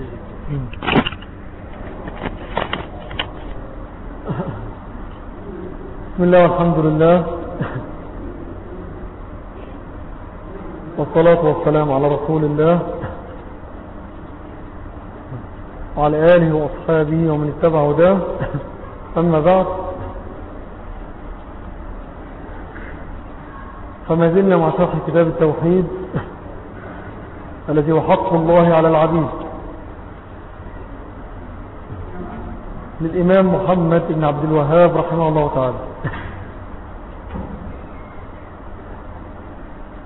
بسم الله والحمد لله. والصلاة والسلام على رسول الله. وعلى آله وأصحابه ومن اتبع هداه. أما بعد. فما زلنا مع شرح كتاب التوحيد الذي حق الله على العبيد. للإمام محمد بن عبد الوهاب رحمه الله تعالى.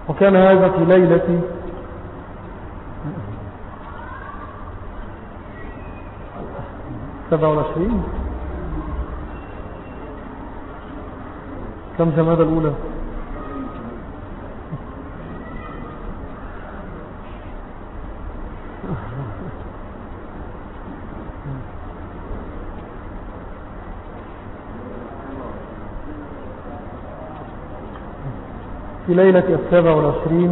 وكان هذا في ليلة سبعة والعشرين كم جمادة الأولى؟ في ليلة السابع والعشرين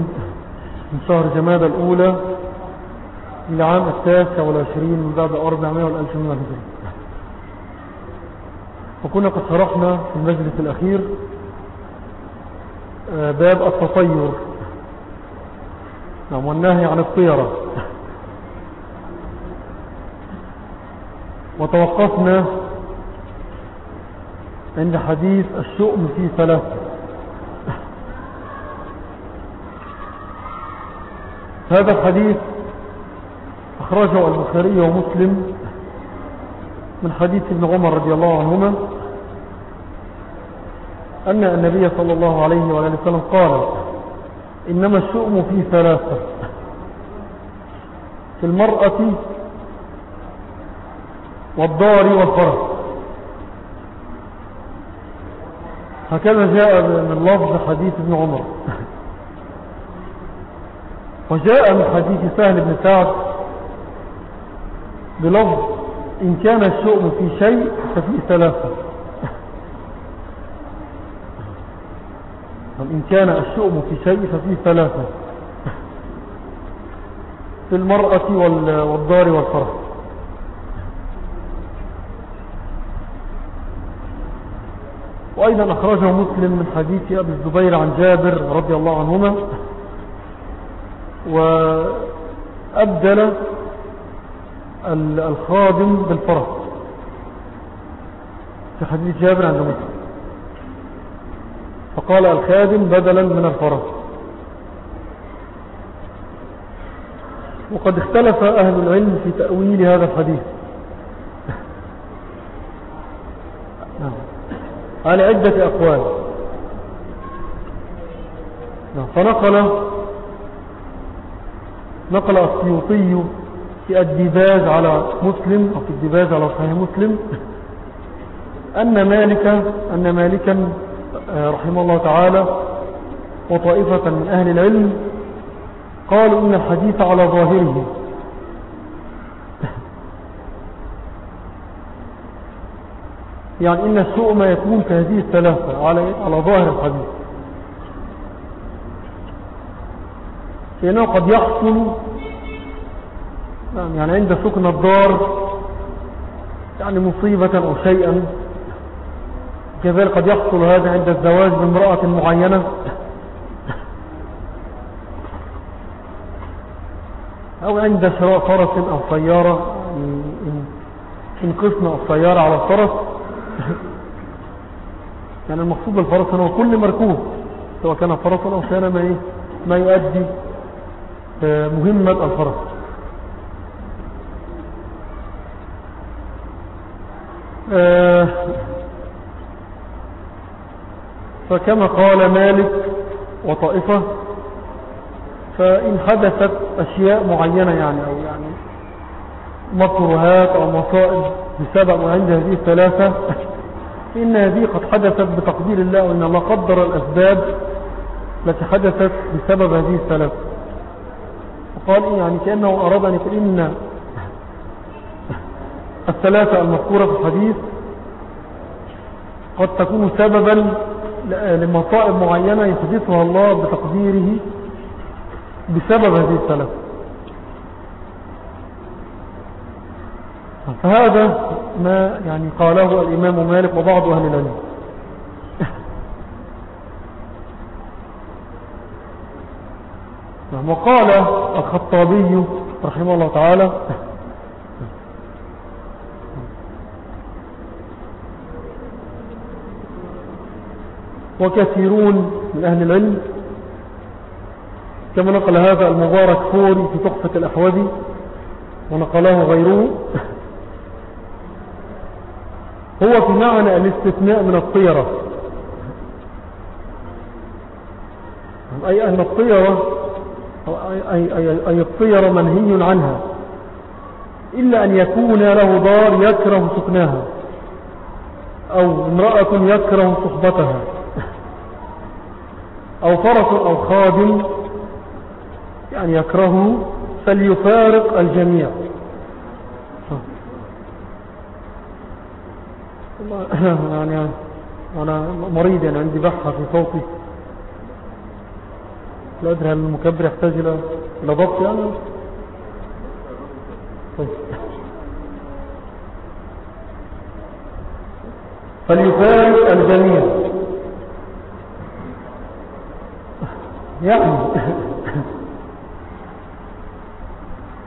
من شهر جماد الأولى إلى عام التاسع والعشرين من بعد أربعمائة والألف من الهجرة وكنا قد شرحنا في المجلس الأخير آه، باب التطير نعم والنهي عن الطيرة. وتوقفنا عند حديث الشؤم في ثلاثة. هذا الحديث أخرجه البخاري ومسلم من حديث ابن عمر رضي الله عنهما أن النبي صلى الله عليه وآله وسلم قال إنما الشؤم في ثلاثة في المرأة والدار والفرس هكذا جاء من لفظ حديث ابن عمر. وجاء من حديث سهل بن سعد بلفظ إن كان الشؤم في شيء ففي ثلاثة. إن كان الشؤم في شيء ففي ثلاثة. في المرأة والدار والفرح. وأيضا أخرجه مسلم من حديث أبي الزبير عن جابر رضي الله عنهما. وأبدل الخادم بالفرس. في حديث جابر عند مسلم فقال الخادم بدلا من الفرس. وقد اختلف أهل العلم في تأويل هذا الحديث. نعم. على عدة أقوال. نعم. فنقل نقل السيوطي في الدباج على مسلم أو في الدباج على صحيح مسلم أن مالك أن مالكا آه، رحمه الله تعالى وطائفة من أهل العلم قالوا إن الحديث على ظاهره. يعني إن السوء ما يكون في هذه الثلاثة على, على ظاهر الحديث. لأنه قد يحصل نعم، يعني عند سكن الدار يعني مصيبة أو شيئا كذلك قد يحصل هذا عند الزواج بامرأة معينة. أو عند شراء فرس أو سيارة إن قسم السيارة على الفرس يعني المقصود بالفرس هو كل مركوب سواء كان فرسا أو كان ما, إيه؟ ما يؤدي. مهمة الفرس. آه، فكما قال مالك وطائفة فإن حدثت أشياء معينة يعني أو يعني مكروهات أو مصائب بسبب عند هذه الثلاثة إن هذه قد حدثت بتقدير الله وإن الله قدر الأسباب التي حدثت بسبب هذه الثلاثة. قال إيه يعني كأنه أراد أن يقول إن الثلاثة المذكورة في الحديث قد تكون سببا لمصائب معينة يحدثها الله بتقديره بسبب هذه الثلاثة. فهذا ما يعني قاله الإمام مالك وبعض أهل العلم. وقال الخطابي رحمه الله تعالى وكثيرون من أهل العلم كما نقل هذا المبارك فوري في تحفة الأحوذي ونقله غيره هو في معنى الاستثناء من الطيرة. أي أن الطيرة أي, الطيرة منهي عنها. إلا أن يكون له دار يكره سكناها. أو امرأة يكره صحبتها. أو فرس أو خادم يعني يكرهه فليفارق الجميع. أنا مريض يعني عندي بحة في صوتي لا أدري هل المكبر يحتاج إلى ضبط يعني؟ طيب. فليفارق الجميع. يعني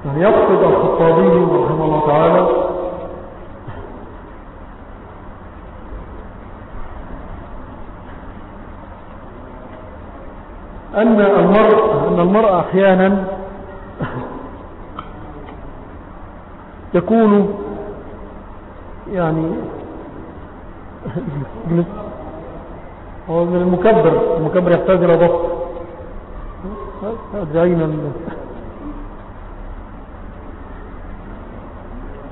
يقصد الخطابي رحمه الله تعالى أن المرء أن المرء أحيانا يكون يعني هو من المكبر المكبر يحتاج إلى ضغط أين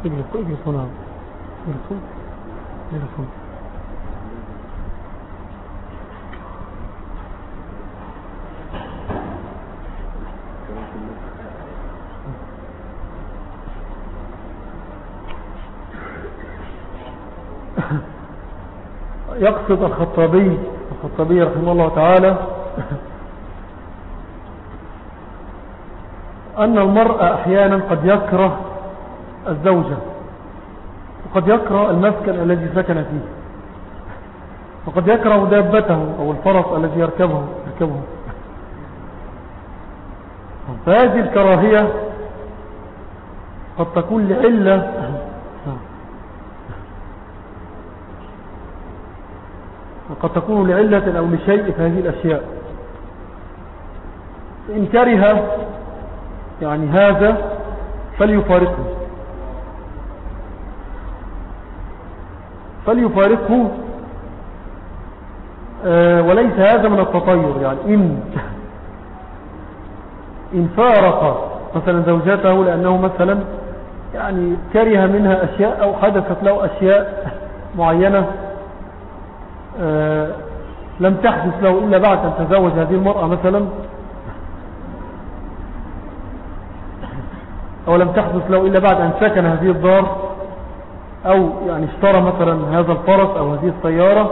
اجلس إجلس هنا. إجلس يقصد الخطابي الخطابي رحمه الله تعالى أن المرأة أحيانا قد يكره الزوجة وقد يكره المسكن الذي سكن فيه وقد يكره دابته أو الفرس الذي يركبه, يركبه. فهذه الكراهية قد تكون لعلة قد تكون لعلة أو لشيء في هذه الأشياء. إن كره يعني هذا فليفارقه. فليفارقه آه، وليس هذا من التطير يعني إن إن فارق مثلا زوجته لأنه مثلا يعني كره منها أشياء أو حدثت له أشياء معينة لم تحدث له إلا بعد أن تزوج هذه المرأة مثلا؟ أو لم تحدث له إلا بعد أن سكن هذه الدار؟ أو يعني اشترى مثلا هذا الفرس أو هذه السيارة؟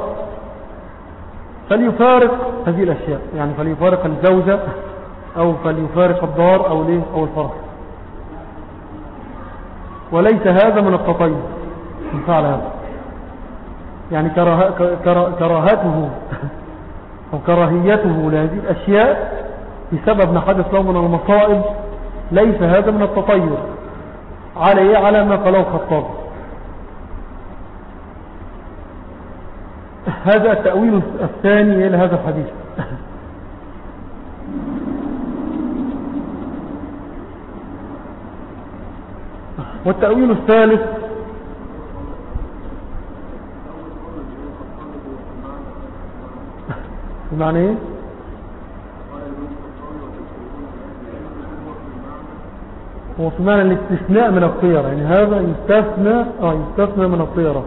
فليفارق هذه الأشياء يعني فليفارق الزوجة أو فليفارق الدار أو, ليه أو الفرس. وليس هذا من التطيب من فعل هذا. يعني كراهته أو كراهيته لهذه الأشياء بسبب ما حدث له من المصائب ليس هذا من التطير. عليه على ما قاله الخطاب هذا التأويل الثاني إلى هذا الحديث. والتأويل الثالث بمعنى إيه؟ هو في معنى الاستثناء من الطيرة. يعني هذا يستثنى آه يستثنى من الطيرة.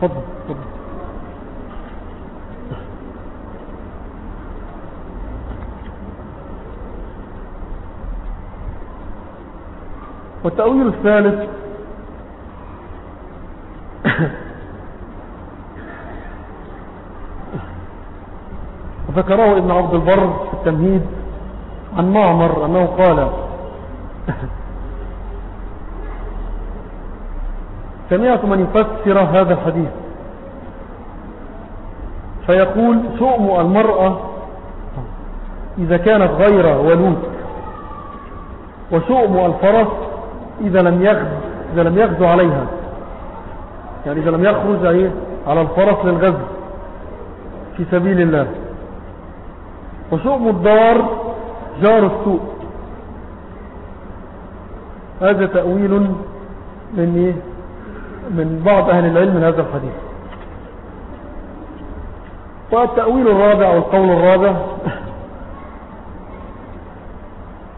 فضل فضل والتأويل الثالث ذكره ابن عبد البر في التمهيد عن معمر أنه قال سمعت من يفسر هذا الحديث. فيقول شؤم المرأة إذا كانت غير ولود وشؤم الفرس إذا لم يغز إذا لم يغزو عليها. يعني إذا لم يخرج على الفرس للغزو في سبيل الله. وشؤم الدار جار السوء هذا تأويل من إيه؟ من بعض أهل العلم من هذا الحديث. والتأويل الرابع والقول الرابع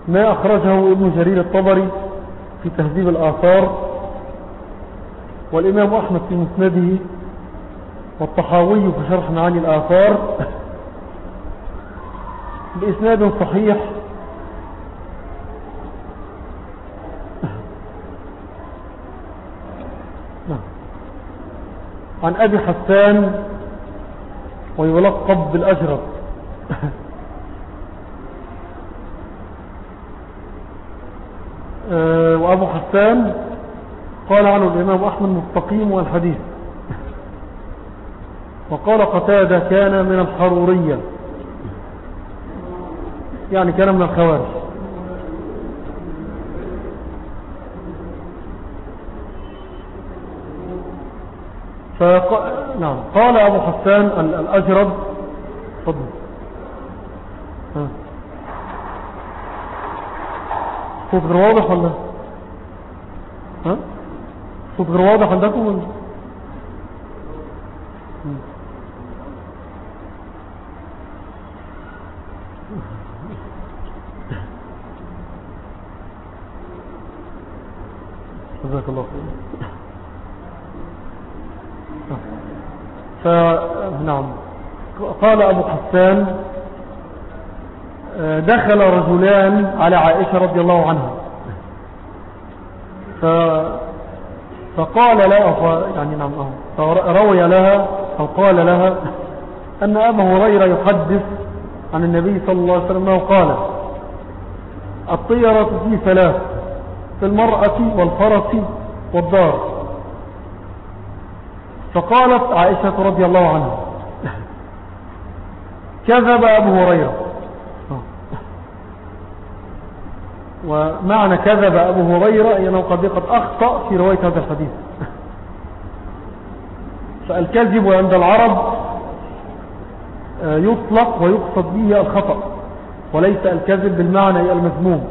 ما أخرجه ابن جرير الطبري في تهذيب الآثار والإمام أحمد في مسنده والطحاوي في شرح معاني الآثار. بإسناد صحيح. عن أبي حسان ويلقب بالأجرب. آه، وأبو حسان قال عنه الإمام أحمد مستقيم والحديث. وقال قتادة كان من الحرورية. يعني كان من الخوارج. فق... نعم. قال أبو حسان الأجرب. فضل صوت غير واضح ولا؟ ها؟ صوت غير واضح عندكم ولا؟ فنعم قال أبو حسان آه، دخل رجلان على عائشة رضي الله عنها. ف فقال لها يعني نعم روي لها أو قال لها أن أبا هريرة يحدث عن النبي صلى الله عليه وسلم قال الطيرة في ثلاث في المرأة والفرس والدار. فقالت عائشة رضي الله عنها كذب أبو هريرة. ومعنى كذب أبو هريرة أنه قد قد أخطأ في رواية هذا الحديث. فالكذب عند العرب آه، يطلق ويقصد به الخطأ وليس الكذب بالمعنى المذموم.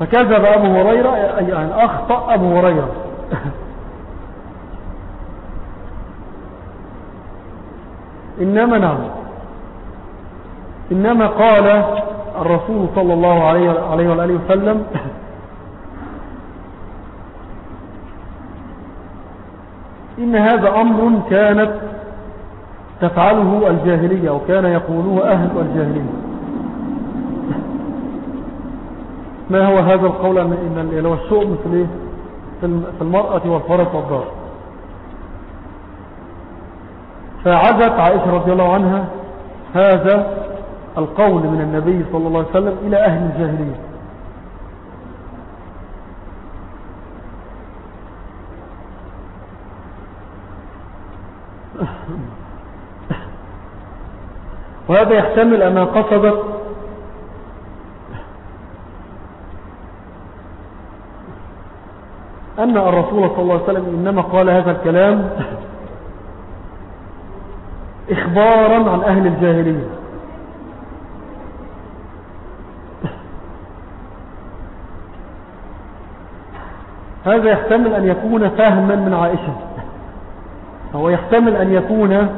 فكذب أبو هريرة يعني أخطأ أبو هريرة. إنما نعم. إنما قال الرسول صلى الله عليه وآله وسلم إن هذا أمر كانت تفعله الجاهلية وكان يقولوه أهل الجاهلية. ما هو هذا القول؟ لو الشؤم في المرأة والفرس والدار فعدت عائشة رضي الله عنها هذا القول من النبي صلى الله عليه وسلم إلى أهل الجاهلية. وهذا يحتمل أنها قصدت أن الرسول صلى الله عليه وسلم إنما قال هذا الكلام إخبارا عن أهل الجاهلية. هذا يحتمل أن يكون فهما من عائشة. أو يحتمل أن يكون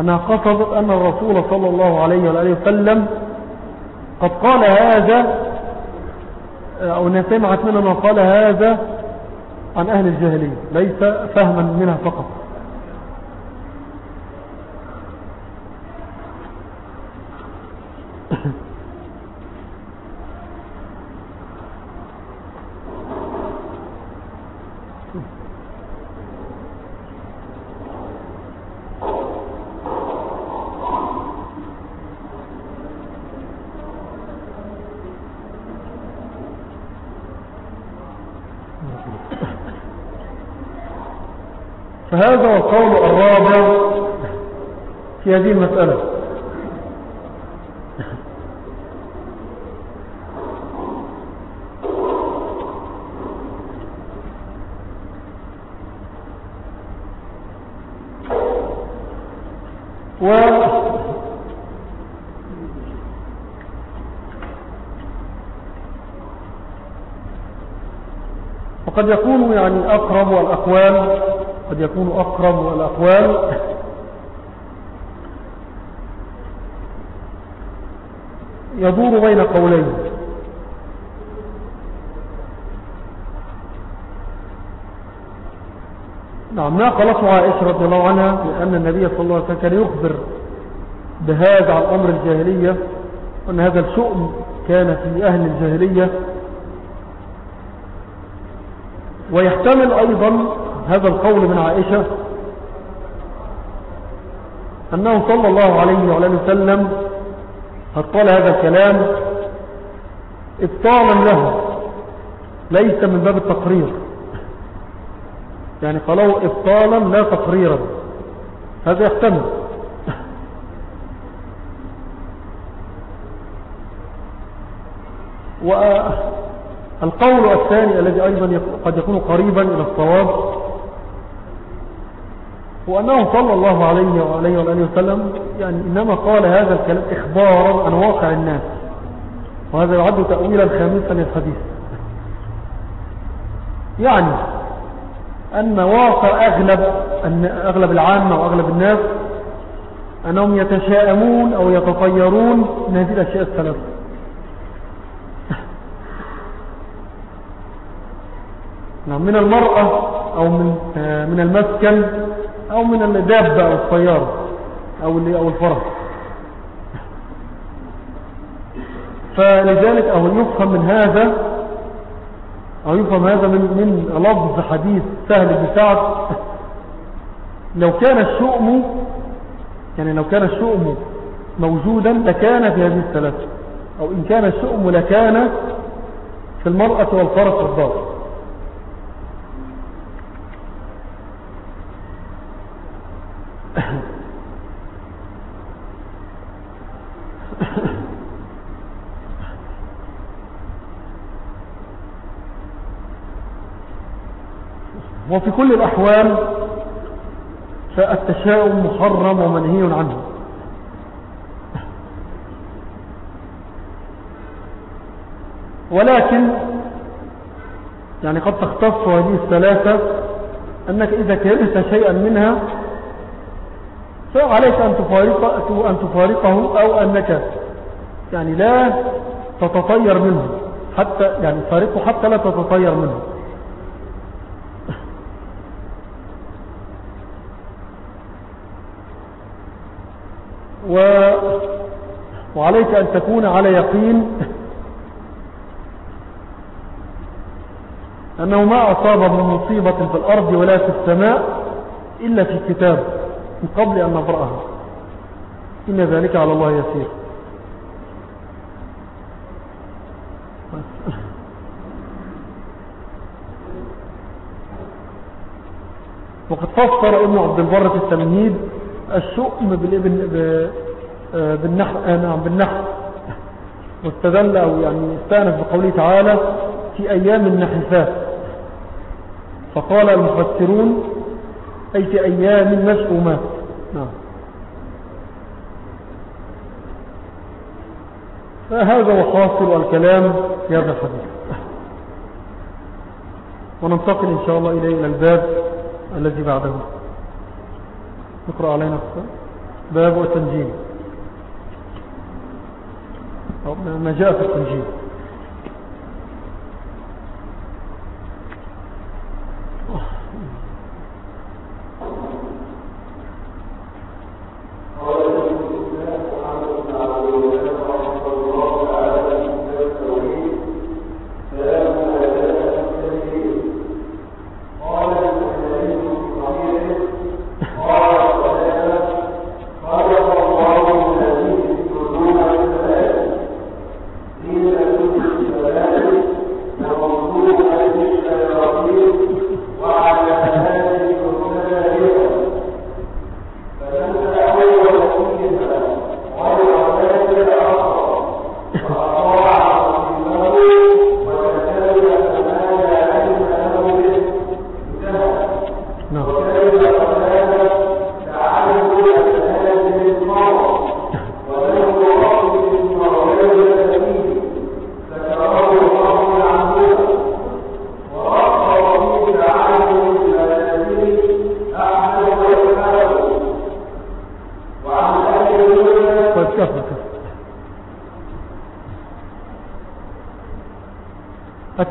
أنها قصدت أن الرسول صلى الله عليه وآله وسلم قد قال هذا أو أنها سمعت منه قال هذا عن أهل الجاهلية ليس فهما منها فقط. فهذا القول الرابع في هذه المسألة. وقد يكون يعني أقرب الأقوال قد يكون أقرب الأقوال يدور بين قولين. نعم ما قالته عائشة رضي الله عنها؟ لأن النبي صلى الله عليه وسلم كان يخبر بهذا عن أمر الجاهلية وأن هذا الشؤم كان في أهل الجاهلية. ويحتمل أيضا هذا القول من عائشة أنه صلى الله عليه وعلى وسلم قال هذا الكلام إبطالا له ليس من باب التقرير. يعني قالوا إبطالا لا تقريرا. هذا يحتمل. والقول الثاني الذي أيضا قد يكون قريبا إلى الصواب هو أنه صلى الله عليه وعليه وآله وسلم يعني إنما قال هذا الكلام إخبارا عن واقع الناس. وهذا يعد تأويلا خامسا للحديث يعني أن واقع أغلب, أن أغلب العامة وأغلب الناس أنهم يتشائمون أو يتطيرون من هذه الأشياء الثلاثة. نعم من المرأة أو من, من المسكن أو من الدابة أو الطيارة أو, أو الفرس. فلذلك أو يفهم من هذا أو يفهم هذا من, من لفظ حديث سهل بن سعد. لو كان الشؤم يعني لو كان الشؤم موجودا لكان في هذه الثلاثة أو إن كان الشؤم لكان في المرأة والفرس والضار وفي كل الأحوال فالتشاؤم محرم ومنهي عنه. ولكن يعني قد تختص هذه الثلاثة أنك إذا كرهت شيئا منها فعليك أن, تفارق أن تفارقه أو أنك يعني لا تتطير منه. حتى يعني تفارقه حتى لا تتطير منه. و وعليك أن تكون على يقين أنه ما أصاب من مصيبة في الأرض ولا في السماء إلا في كتاب من قبل أن نبرأها إن ذلك على الله يسير. وقد فسر ابن عبد البر في التمهيد الشؤم بالنحو آه، نعم بالنحو. واستدل أو يعني استأنف بقوله تعالى في أيام النحسات فقال المفسرون أي في أيام مشؤومات نعم. فهذا هو حاصل الكلام في هذا الحديث. وننتقل إن شاء الله إلى الباب الذي بعده. نقرأ علينا باب التنجيم. ما جاء في التنجيم.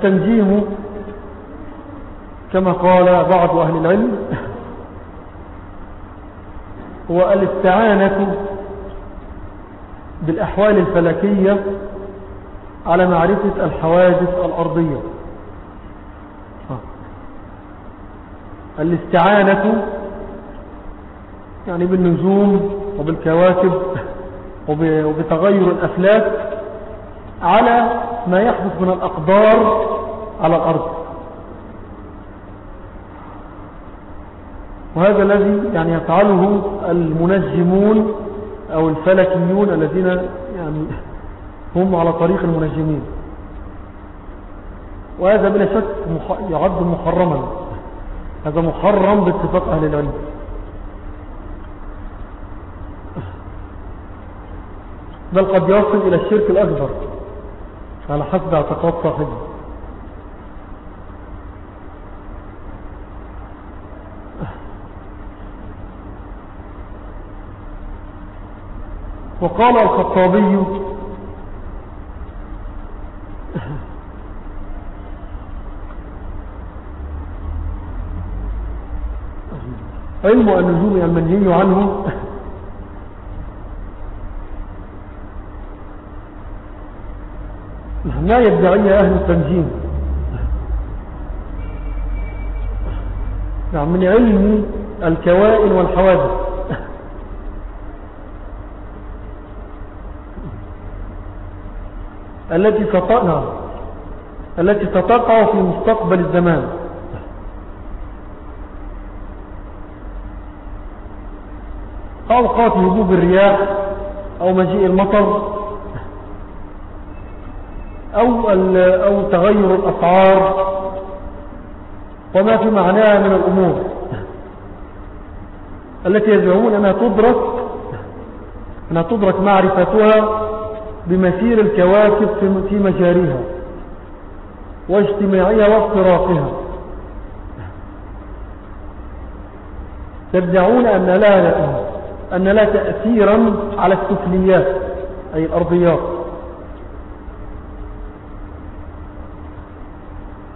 التنجيم كما قال بعض أهل العلم هو الاستعانة بالأحوال الفلكية على معرفة الحوادث الأرضية. الاستعانة يعني بالنجوم وبالكواكب وبتغير الأفلاك على ما يحدث من الأقدار على الأرض. وهذا الذي يعني يفعله المنجمون أو الفلكيون الذين يعني هم على طريق المنجمين. وهذا بلا شك يعد محرما. هذا محرم باتفاق أهل العلم. بل قد يصل إلى الشرك الأكبر على حسب اعتقاد صاحبه. وقال الخطابي علم النجوم المنهي عنه. ما يدعي أهل التنجيم. نعم من علم الكوائن والحوادث. التي تطأنا التي تتقع في مستقبل الزمان. أوقات هبوب الرياح أو مجيء المطر أو, أو تغير الأسعار وما في معناها من الأمور. التي يزعمون أنها تدرك أنها تدرك معرفتها بمسير الكواكب في مجاريها واجتماعها وافتراقها. تدعون أن لا, أن لا تأثيرا على السفليات أي الأرضيات.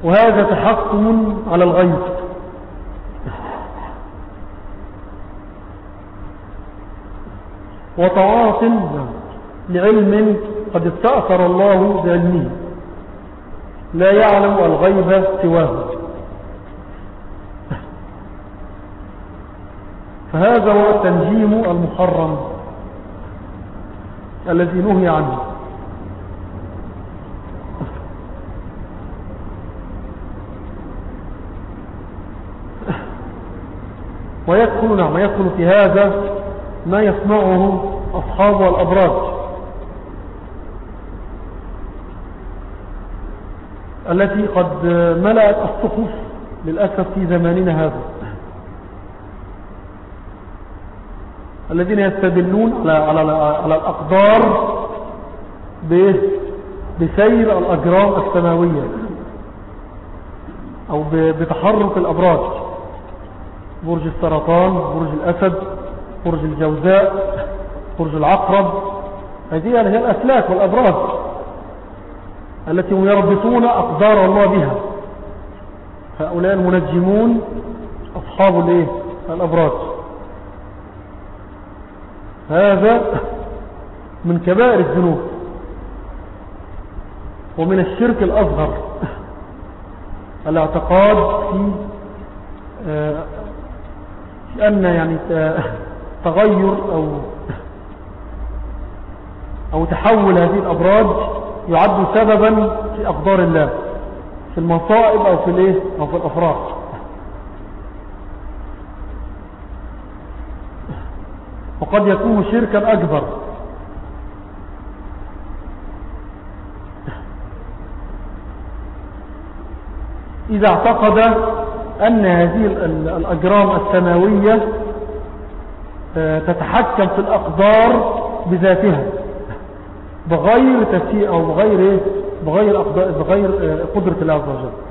وهذا تحكم على الغيب. وطواف لعلم قد استأثر الله بعلمه. لا يعلم الغيب سواه. فهذا هو التنجيم المحرم الذي نهي عنه. ويدخل نعم يدخل في هذا ما يصنعه أصحاب الأبراج التي قد ملأت الصحف للأسف في زماننا هذا. الذين يستدلون على, على, على الأقدار بسير الأجرام السماوية أو بتحرك الأبراج. برج السرطان برج الأسد برج الجوزاء برج العقرب. هذه هي الأسلاك والأبراج. التي يربطون أقدار الله بها. هؤلاء المنجمون أصحاب الإيه؟ الأبراج. هذا من كبائر الذنوب ومن الشرك الأصغر. الاعتقاد في آه، أن يعني تغير أو أو تحول هذه الأبراج يعد سببا في أقدار الله في المصائب أو في الإيه؟ أو في الأفراح. وقد يكون شركا أكبر. إذا اعتقد أن هذه الأجرام السماوية آه، تتحكم في الأقدار بذاتها. بغير تسيء أو بغير, إيه؟ بغير, بغير آه، قدرة الله عز وجل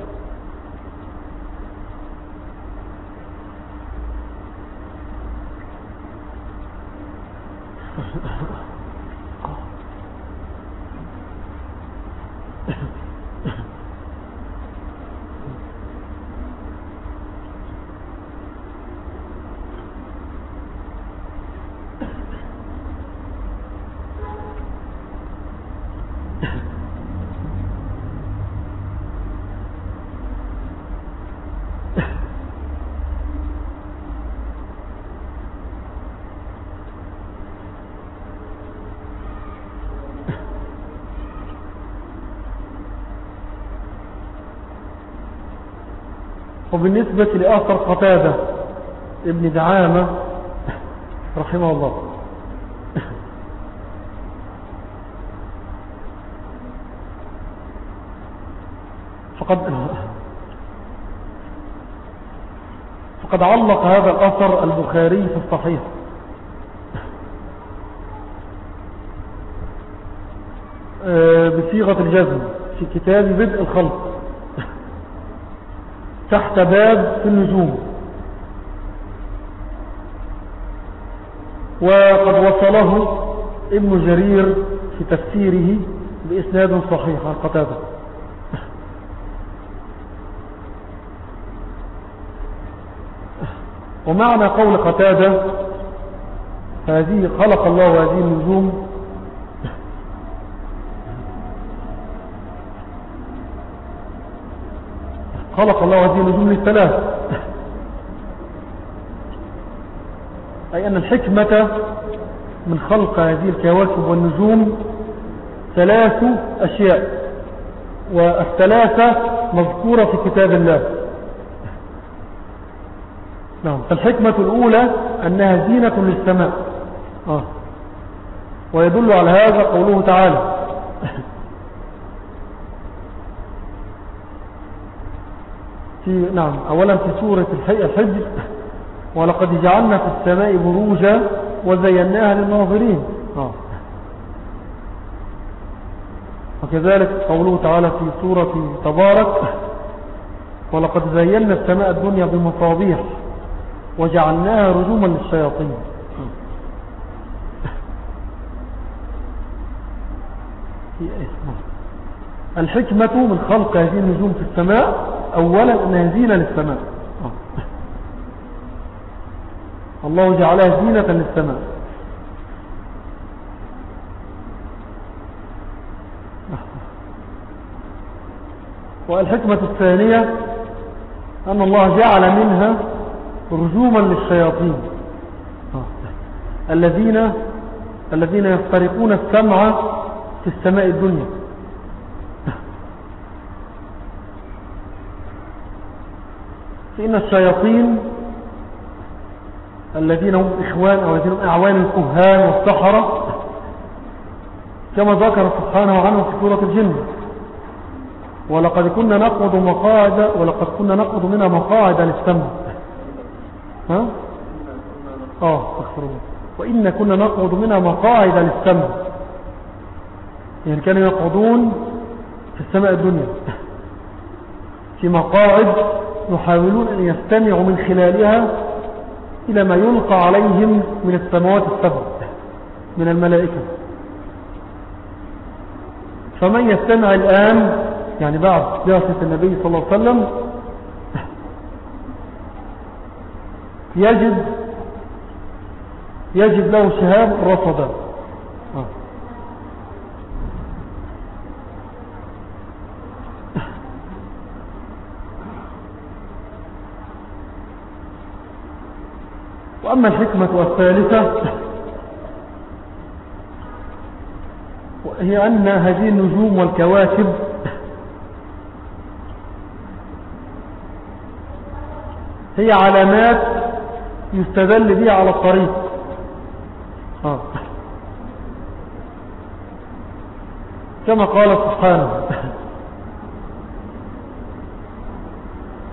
وبالنسبة لآخر قتادة ابن دعامة رحمه الله. فقد فقد علق هذا الأثر البخاري في الصحيح. آه، بصيغة الجزم في كتاب بدء الخلق. تحت باب في النجوم. وقد وصله ابن جرير في تفسيره بإسناد صحيح عن قتادة. ومعنى قول قتادة هذه خلق الله هذه النجوم خلق الله هذه النجوم للثلاث. أي أن الحكمة من خلق هذه الكواكب والنجوم ثلاث أشياء والثلاثة مذكورة في كتاب الله. نعم. فالحكمة الأولى أنها زينة للسماء. آه. ويدل على هذا قوله تعالى في نعم. أولا في سورة الحج ولقد جعلنا في السماء بروجا وزيناها للناظرين. آه. وكذلك قوله تعالى في سورة تبارك ولقد زينا السماء الدنيا بمصابيح وجعلناها رجوما للشياطين. الحكمة من خلق هذه النجوم في السماء أولا أنها زينة للسماء. الله جعلها زينة للسماء. والحكمة الثانية أن الله جعل منها رجوما للشياطين. الذين الذين يفترقون السمع في السماء الدنيا. فإن الشياطين الذين هم إخوان أو الذين هم أعوان الكهان والسحرة كما ذكر سبحانه عنه في سورة الجن. ولقد كنا نقعد مقاعد ولقد كنا نقعد منها مقاعد للسمع. ها؟ آه اغفر الله. وإن كنا نقعد منها مقاعد للسمع. يعني كانوا يقعدون في السماء الدنيا. في مقاعد يحاولون أن يستمعوا من خلالها إلى ما يلقى عليهم من السماوات السبع من الملائكة. فمن يستمع الآن يعني بعد دراسة النبي صلى الله عليه وسلم يجد يجد له شهاب رصدا. وأما الحكمة الثالثة هي أن هذه النجوم والكواكب هي علامات يستدل بها على الطريق. آه. كما قال سبحانه.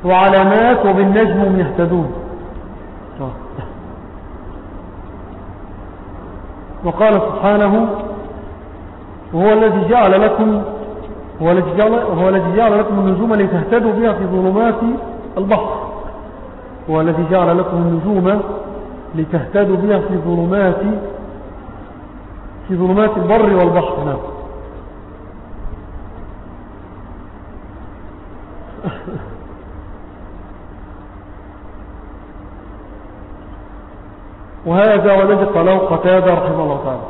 وعلامات وبالنجم يهتدون آه. وقال سبحانه وهو الذي جعل لكم هو الذي جعل, لكم النجوم لتهتدوا بها في ظلمات البحر. هو الذي جعل لكم النجوم لتهتدوا بها في ظلمات في ظلمات البر والبحر. نعم. وهذا والذي قاله قتادة رحمه الله تعالى.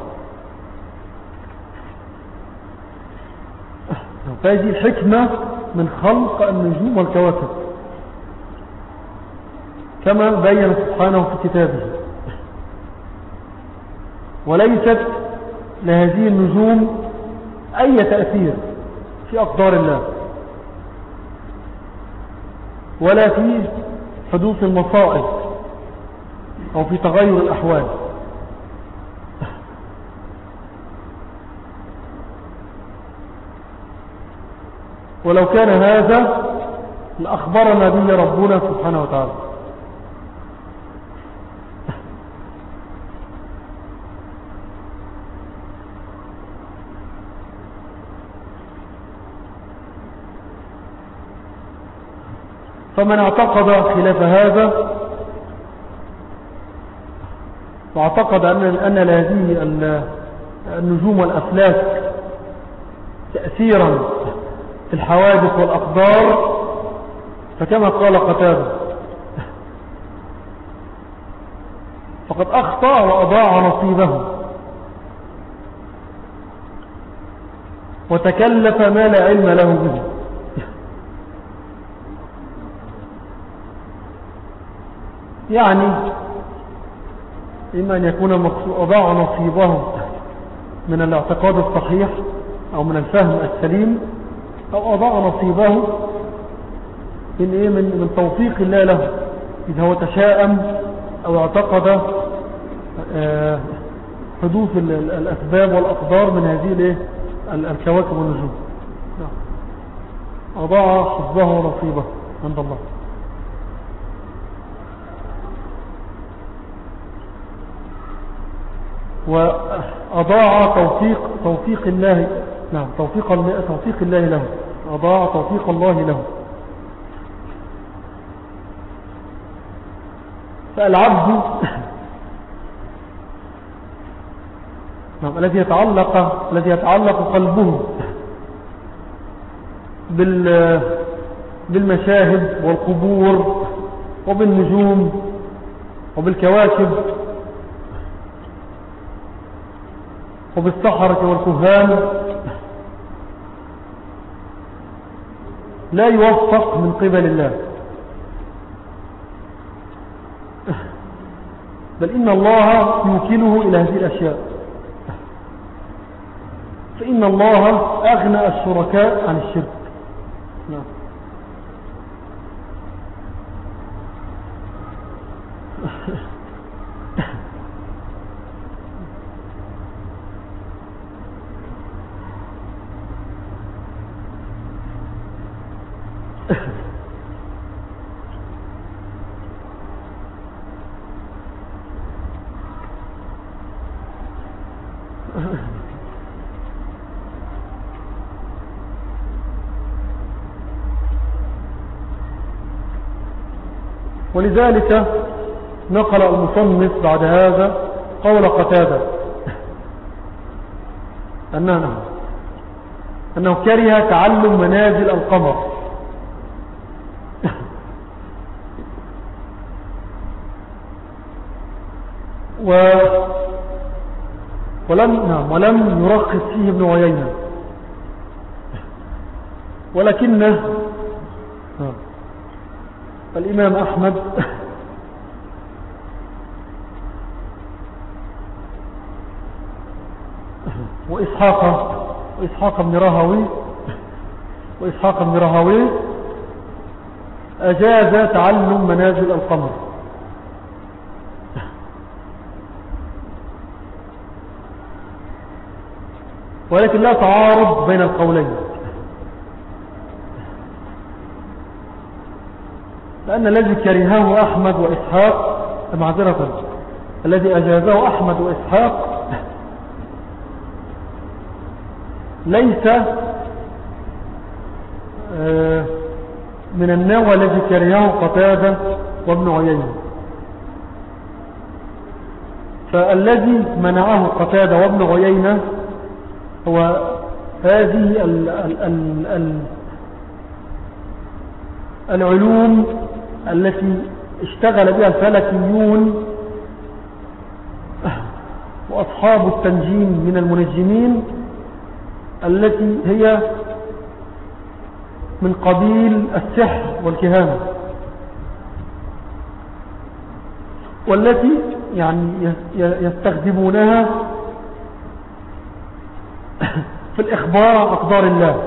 فهذه الحكمة من خلق النجوم والكواكب. كما بين سبحانه في كتابه. وليست لهذه النجوم أي تأثير في أقدار الله. ولا في حدوث المصائب. أو في تغير الأحوال. ولو كان هذا لأخبرنا به ربنا سبحانه وتعالى. فمن اعتقد خلاف هذا واعتقد أن, لهذه النجوم والأفلاك تأثيرا في الحوادث والأقدار فكما قال قتادة فقد أخطأ وأضاع نصيبه وتكلف ما لا علم له به. يعني إما أن يكون أضاع نصيبه من الاعتقاد الصحيح أو من الفهم السليم أو أضاع نصيبه من, إيه؟ من, من توفيق الله له. إذا هو تشاءم أو اعتقد آه، حدوث الأسباب والأقدار من هذه الكواكب والنجوم. نعم. أضاع حظه ونصيبه عند الله. وأضاع توفيق توفيق الله نعم توفيق توفيق الله له. أضاع توفيق الله له. فالعبد نعم الذي يتعلق الذي يتعلق قلبه بال بالمشاهد والقبور وبالنجوم وبالكواكب وبالسحرة والكهان. لا يوفق من قبل الله. بل إن الله يوكله إلى هذه الأشياء. فإن الله أغنى الشركاء عن الشرك نعم ولذلك نقل المصنف بعد هذا قول قتادة. أنه, أنه كره تعلم منازل القمر. و ولم, نعم. ولم يرخص فيه ابن عيينة. ولكنه نعم الإمام أحمد. وإسحاق وإسحاق بن رهوي وإسحاق بن رهوي أجاز تعلم منازل القمر. ولكن لا تعارض بين القولين. لأن الذي كرهه أحمد وإسحاق معذرة. الذي أجازه أحمد وإسحاق ليس آه، من النوع الذي كرهه قتادة وابن عيينة. فالذي منعه قتادة وابن عيينة هو هذه ال ال ال ال العلوم التي اشتغل بها الفلكيون وأصحاب التنجيم من المنجمين التي هي من قبيل السحر والكهانة. والتي يعني يستخدمونها في الإخبار عن أقدار الله.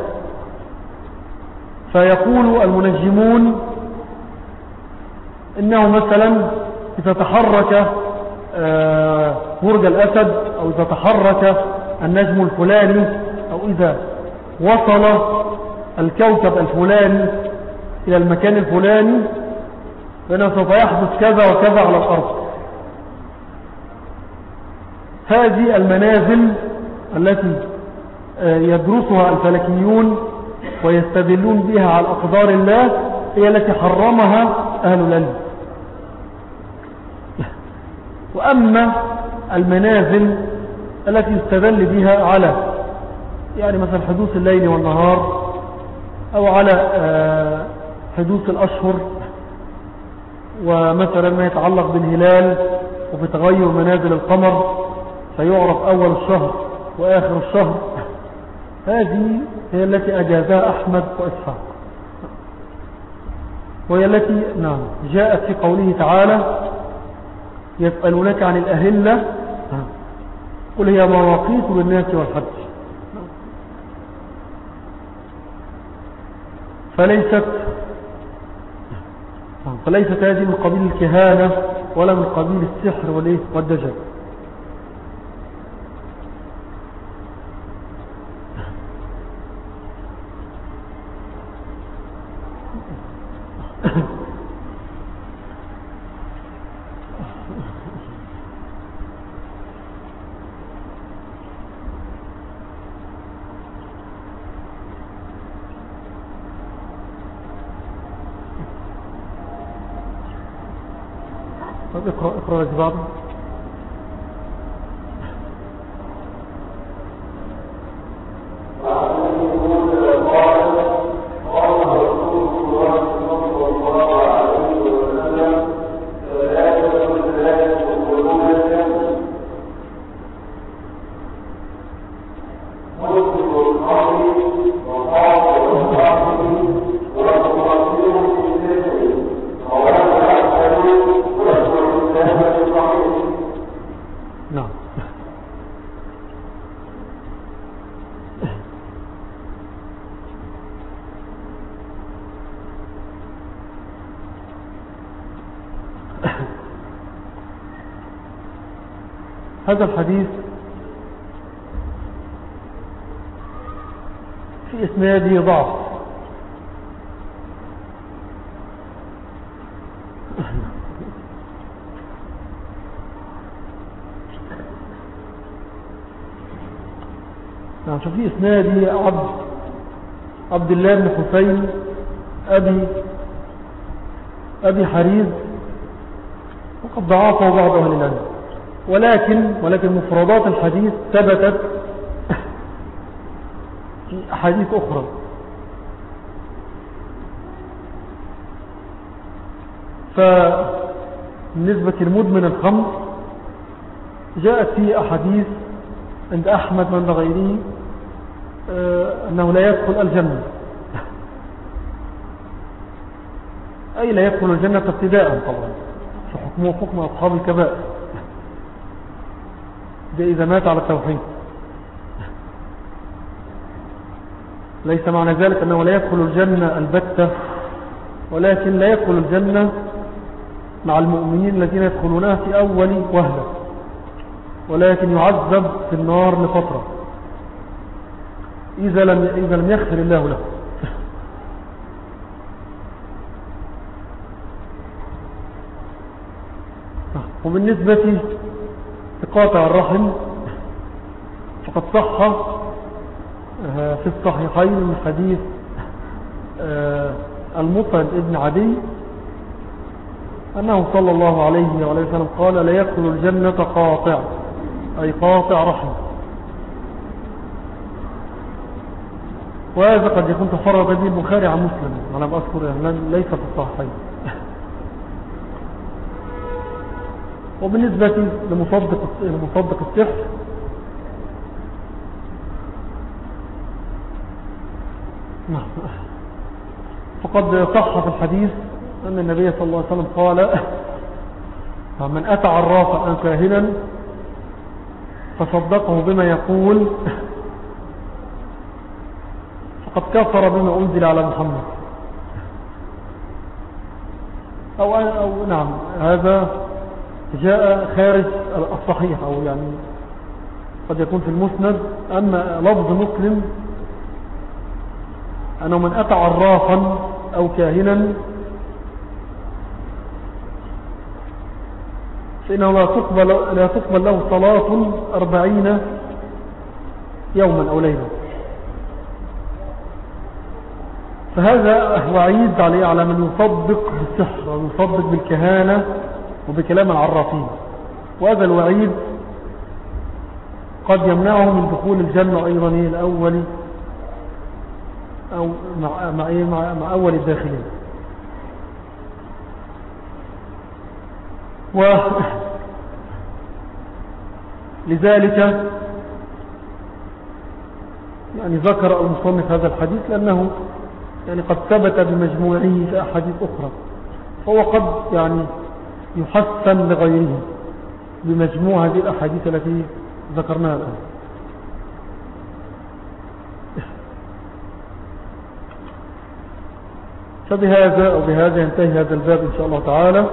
فيقول المنجمون إنه مثلا إذا تحرك آه، برج الأسد أو إذا تحرك النجم الفلاني أو إذا وصل الكوكب الفلاني إلى المكان الفلاني فإنه سوف يحدث كذا وكذا على الأرض. هذه المنازل التي آه، يدرسها الفلكيون ويستدلون بها على أقدار الله هي التي حرمها أهل العلم. وأما المنازل التي يستدل بها على يعني مثلا حدوث الليل والنهار أو على آه، حدوث الأشهر ومثلا ما يتعلق بالهلال وبتغير منازل القمر فيعرف أول الشهر وآخر الشهر. هذه هي التي أجازها أحمد وإسحاق. وهي التي نعم جاءت في قوله تعالى يسألونك عن الأهلة. قل هي مواقيت للناس والحج. فليست فليست هذه من قبيل الكهانة ولا من قبيل السحر والدجل اقرأ اقرأ هذا الحديث في إسناده ضعف. نعم في إسناده عبد عبد الله بن حسين أبي أبي حريز وقد ضعفه بعض أهل العلم ولكن ولكن مفردات الحديث ثبتت في أحاديث أخرى. فبالنسبة لمدمن الخمر جاءت في أحاديث عند أحمد من غيره آه، أنه لا يدخل الجنة. أي لا يدخل الجنة ابتداء طبعا فحكمه حكم أصحاب الكبائر. ده إذا مات على التوحيد. ليس معنى ذلك أنه لا يدخل الجنة البتة ولكن لا يدخل الجنة مع المؤمنين الذين يدخلونها في أول وهلة ولكن يعذب في النار لفترة. إذا لم, إذا لم يغفر الله له. وبالنسبة قاطع الرحم فقد صح آه، في الصحيحين من حديث آه، المطعم ابن عدي أنه صلى الله عليه وعليه وسلم قال لا يدخل الجنة قاطع أي قاطع رحم. وهذا قد يكون تفرد به البخاري عن مسلم أنا بأذكر ليس في الصحيحين. وبالنسبة لمصدق لمصدق السحر نعم. فقد صح في الحديث أن النبي صلى الله عليه وسلم قال من أتى عرافا أو كاهنا فصدقه بما يقول. فقد كفر بما أنزل على محمد. أو, أو نعم هذا جاء خارج الصحيح أو يعني قد يكون في المسند. أما لفظ مسلم أنه من أتى عرافا أو كاهنا فإنه لا تقبل, لا تقبل له صلاة أربعين يوما أو ليلة. فهذا وعيد عليه على من يصدق بالسحر ويصدق بالكهانة. وبكلام العرافين. وهذا الوعيد قد يمنعه من دخول الجنة أيضا الأول أو مع, مع, مع, مع أول الداخلين. و لذلك يعني ذكر المصنف هذا الحديث لأنه يعني قد ثبت بمجموعه أحاديث أخرى. فهو قد يعني يحسن لغيره بمجموع هذه الأحاديث التي ذكرناها الآن. فبهذا أو بهذا ينتهي هذا الباب إن شاء الله تعالى.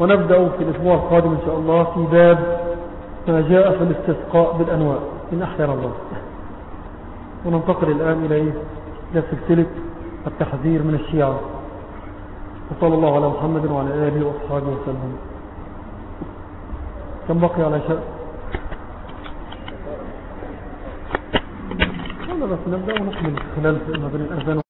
ونبدأ في الأسبوع القادم إن شاء الله في باب ما جاء في الاستسقاء بالأنواع إن أحسن الله. وننتقل الآن إلى إلى سلسلة التحذير من الشيعة. وصلى الله على محمد وعلى آله وأصحابه وسلم. كم بقي على شيء؟ بس نبدأ ونكمل خلال ما بين الأذان